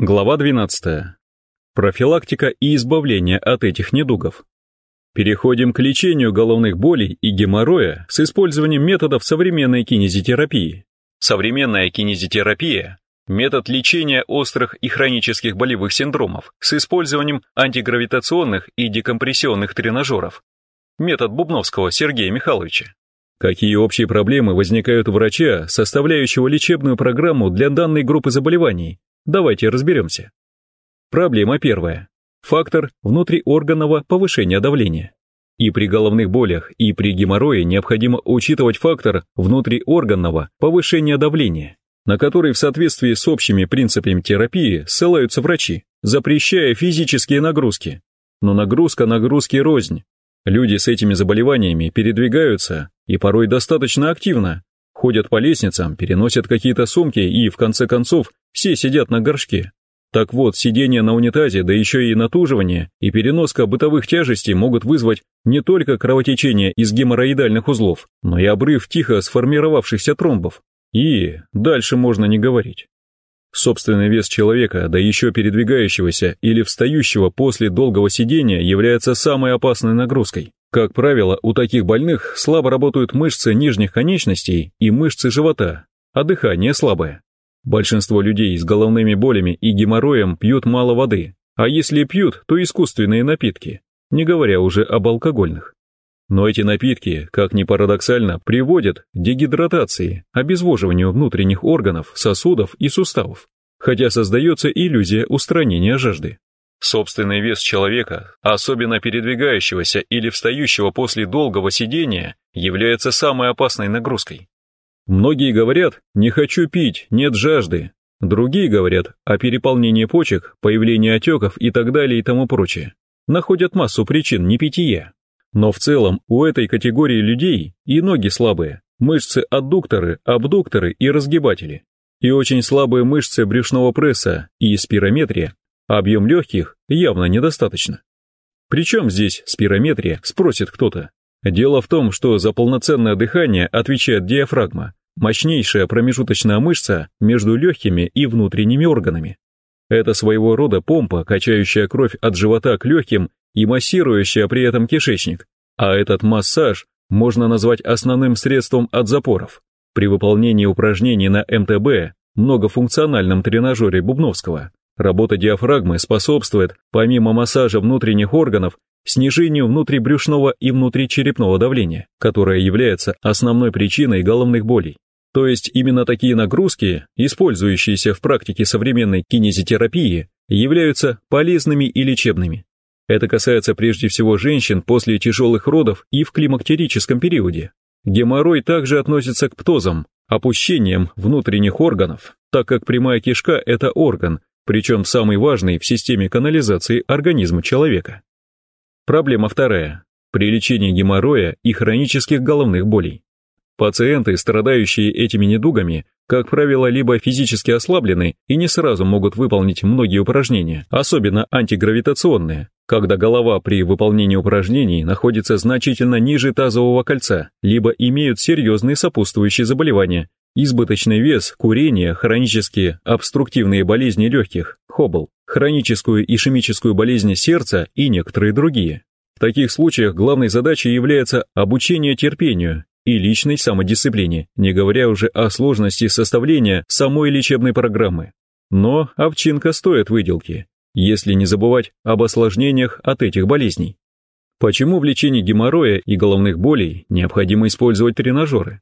Глава 12. Профилактика и избавление от этих недугов. Переходим к лечению головных болей и геморроя с использованием методов современной кинезитерапии. Современная кинезитерапия – метод лечения острых и хронических болевых синдромов с использованием антигравитационных и декомпрессионных тренажеров. Метод Бубновского Сергея Михайловича. Какие общие проблемы возникают у врача, составляющего лечебную программу для данной группы заболеваний? Давайте разберемся. Проблема первая. Фактор внутриорганного повышения давления. И при головных болях, и при геморрое необходимо учитывать фактор внутриорганного повышения давления, на который в соответствии с общими принципами терапии ссылаются врачи, запрещая физические нагрузки. Но нагрузка нагрузки рознь. Люди с этими заболеваниями передвигаются, и порой достаточно активно, ходят по лестницам, переносят какие-то сумки и, в конце концов, все сидят на горшке. Так вот, сидение на унитазе, да еще и натуживание и переноска бытовых тяжестей могут вызвать не только кровотечение из геморроидальных узлов, но и обрыв тихо сформировавшихся тромбов. И дальше можно не говорить. Собственный вес человека, да еще передвигающегося или встающего после долгого сидения, является самой опасной нагрузкой. Как правило, у таких больных слабо работают мышцы нижних конечностей и мышцы живота, а дыхание слабое. Большинство людей с головными болями и геморроем пьют мало воды, а если пьют, то искусственные напитки, не говоря уже об алкогольных. Но эти напитки, как ни парадоксально, приводят к дегидратации, обезвоживанию внутренних органов, сосудов и суставов, хотя создается иллюзия устранения жажды. Собственный вес человека, особенно передвигающегося или встающего после долгого сидения, является самой опасной нагрузкой. Многие говорят «не хочу пить, нет жажды», другие говорят о переполнении почек, появлении отеков и так далее и тому прочее. Находят массу причин непития. Но в целом у этой категории людей и ноги слабые, мышцы аддукторы, абдукторы и разгибатели, и очень слабые мышцы брюшного пресса и спирометрия, Объем легких явно недостаточно. Причем здесь спирометрия, спросит кто-то. Дело в том, что за полноценное дыхание отвечает диафрагма, мощнейшая промежуточная мышца между легкими и внутренними органами. Это своего рода помпа, качающая кровь от живота к легким и массирующая при этом кишечник, а этот массаж можно назвать основным средством от запоров. При выполнении упражнений на МТБ, многофункциональном тренажере Бубновского, Работа диафрагмы способствует, помимо массажа внутренних органов, снижению внутрибрюшного и внутричерепного давления, которое является основной причиной головных болей. То есть именно такие нагрузки, использующиеся в практике современной кинезитерапии, являются полезными и лечебными. Это касается прежде всего женщин после тяжелых родов и в климактерическом периоде. Геморрой также относится к птозам, опущениям внутренних органов, так как прямая кишка – это орган, причем самый важный в системе канализации организма человека. Проблема вторая. При лечении геморроя и хронических головных болей. Пациенты, страдающие этими недугами, как правило, либо физически ослаблены и не сразу могут выполнить многие упражнения, особенно антигравитационные, когда голова при выполнении упражнений находится значительно ниже тазового кольца, либо имеют серьезные сопутствующие заболевания, избыточный вес, курение, хронические обструктивные болезни легких, хобл, хроническую ишемическую болезнь сердца и некоторые другие. В таких случаях главной задачей является обучение терпению и личной самодисциплине, не говоря уже о сложности составления самой лечебной программы. Но овчинка стоит выделки, если не забывать об осложнениях от этих болезней. Почему в лечении геморроя и головных болей необходимо использовать тренажеры?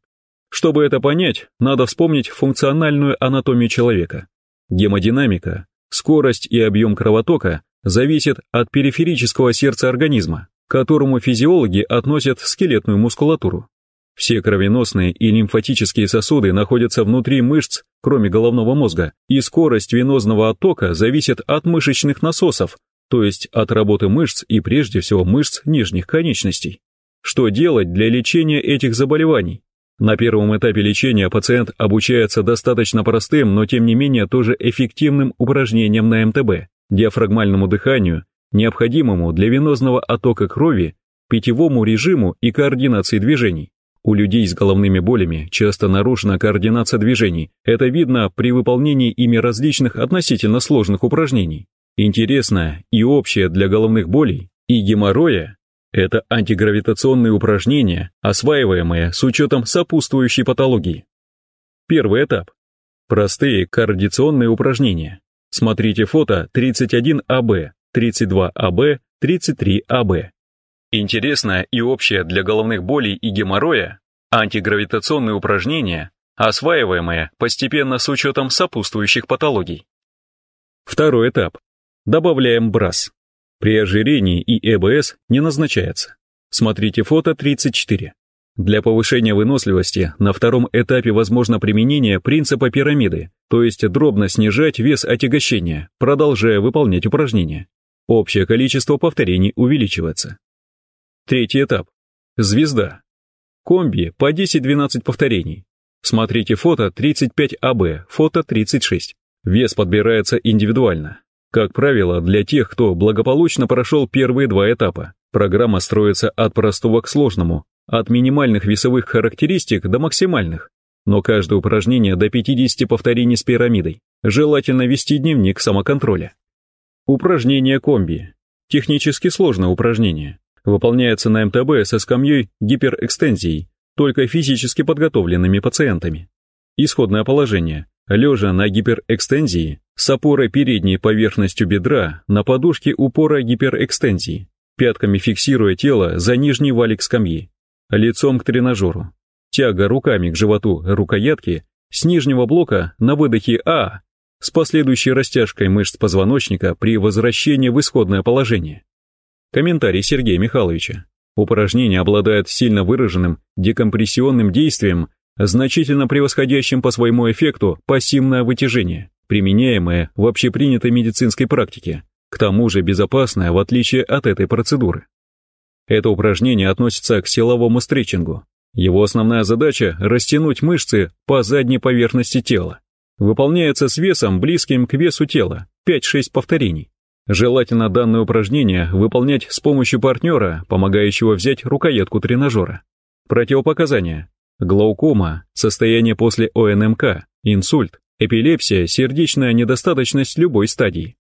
Чтобы это понять, надо вспомнить функциональную анатомию человека. Гемодинамика, скорость и объем кровотока зависят от периферического сердца организма, к которому физиологи относят скелетную мускулатуру. Все кровеносные и лимфатические сосуды находятся внутри мышц, кроме головного мозга, и скорость венозного оттока зависит от мышечных насосов, то есть от работы мышц и прежде всего мышц нижних конечностей. Что делать для лечения этих заболеваний? На первом этапе лечения пациент обучается достаточно простым, но тем не менее тоже эффективным упражнениям на МТБ, диафрагмальному дыханию, необходимому для венозного оттока крови, питьевому режиму и координации движений. У людей с головными болями часто нарушена координация движений. Это видно при выполнении ими различных относительно сложных упражнений. Интересное и общее для головных болей и геморроя – это антигравитационные упражнения, осваиваемые с учетом сопутствующей патологии. Первый этап. Простые координационные упражнения. Смотрите фото 31АБ, 32АБ, 33АБ. Интересное и общее для головных болей и геморроя – антигравитационные упражнения, осваиваемые постепенно с учетом сопутствующих патологий. Второй этап. Добавляем брас. При ожирении и ЭБС не назначается. Смотрите фото 34. Для повышения выносливости на втором этапе возможно применение принципа пирамиды, то есть дробно снижать вес отягощения, продолжая выполнять упражнения. Общее количество повторений увеличивается. Третий этап. Звезда. Комби по 10-12 повторений. Смотрите фото 35АБ, фото 36. Вес подбирается индивидуально. Как правило, для тех, кто благополучно прошел первые два этапа, программа строится от простого к сложному, от минимальных весовых характеристик до максимальных. Но каждое упражнение до 50 повторений с пирамидой. Желательно вести дневник самоконтроля. Упражнение комби. Технически сложное упражнение. Выполняется на МТБ со скамьей гиперэкстензией, только физически подготовленными пациентами. Исходное положение. Лежа на гиперэкстензии, с опорой передней поверхностью бедра на подушке упора гиперэкстензии, пятками фиксируя тело за нижний валик скамьи, лицом к тренажеру. Тяга руками к животу рукоятки с нижнего блока на выдохе А с последующей растяжкой мышц позвоночника при возвращении в исходное положение. Комментарий Сергея Михайловича. Упражнение обладает сильно выраженным декомпрессионным действием значительно превосходящим по своему эффекту пассивное вытяжение, применяемое в общепринятой медицинской практике, к тому же безопасное в отличие от этой процедуры. Это упражнение относится к силовому стретчингу. Его основная задача – растянуть мышцы по задней поверхности тела. Выполняется с весом, близким к весу тела, 5-6 повторений. Желательно данное упражнение выполнять с помощью партнера, помогающего взять рукоятку тренажера. Противопоказания. Глаукома, состояние после ОНМК, инсульт, эпилепсия, сердечная недостаточность любой стадии.